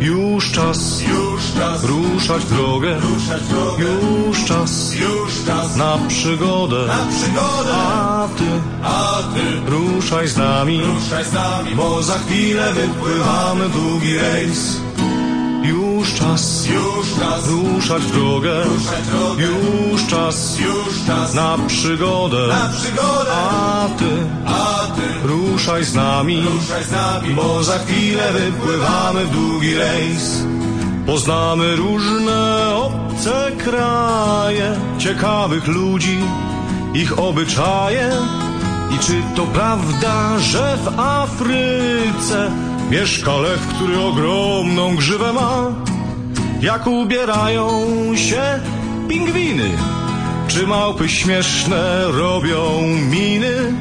Już czas, Już czas ruszać w drogę. ruszać drogę. Już czas Już czas na przygodę. na przygodę. A ty A ty ruszaj z nami, ruszaj z nami, bo za chwilę wypływamy w długi rejs. Już czas już czas ruszać w drogę. ruszać drogę. Już czas Już czas na przygodę. na przygodę. A ty A ty ruszaj z nami, ruszaj z nami, bo za chwilę wypływamy w długi rejs. Poznamy różne obce kraje, ciekawych ludzi, ich obyczaje. I czy to prawda, że w Afryce mieszka lew, który ogromną grzywę ma? Jak ubierają się pingwiny? Czy małpy śmieszne robią miny?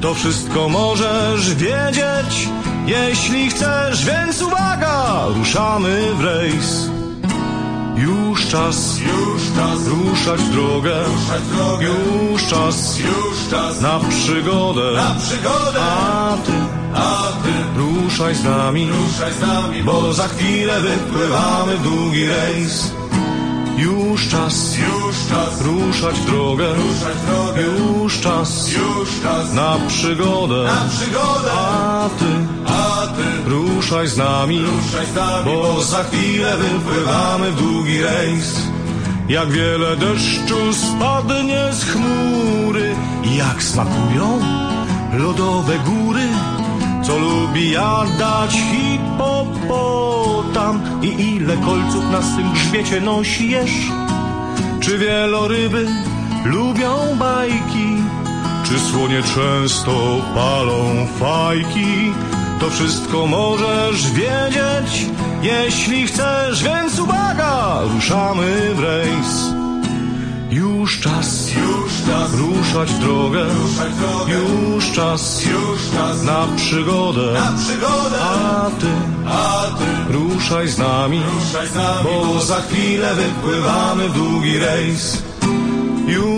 To wszystko możesz wiedzieć, jeśli chcesz, więc uwaga, ruszamy w rejs. Już czas już czas ruszać w drogę, ruszać drogę. już czas Już czas na przygodę. na przygodę. A ty A ty ruszaj z nami, ruszaj z nami, bo za chwilę wypływamy w długi rejs. Już czas już czas ruszać w drogę, ruszać drogę. już czas Już czas na przygodę. na przygodę. A ty ruszaj z nami, ruszaj z nami, bo za chwilę wypływamy w długi rejs. Jak wiele deszczu spadnie z chmury, jak smakują lodowe góry, co lubi jadać hipopotam i ile kolców na swym grzbiecie nosisz? Czy wieloryby lubią bajki? Czy słonie często palą fajki? To wszystko możesz wiedzieć, jeśli chcesz, więc uwaga, ruszamy w rejs. Już czas już czas ruszać w drogę, ruszać drogę. już czas Już czas na przygodę, na przygodę. a ty A ty ruszaj z nami, ruszaj z nami, bo za chwilę wypływamy w długi rejs.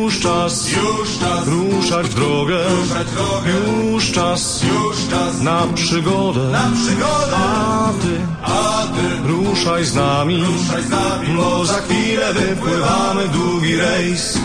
Już czas już czas ruszać w drogę, ruszać drogę. już czas Już czas na przygodę, na przygodę. a ty A ty ruszaj z nami, ruszaj z nami, bo za chwilę wypływamy długi rejs.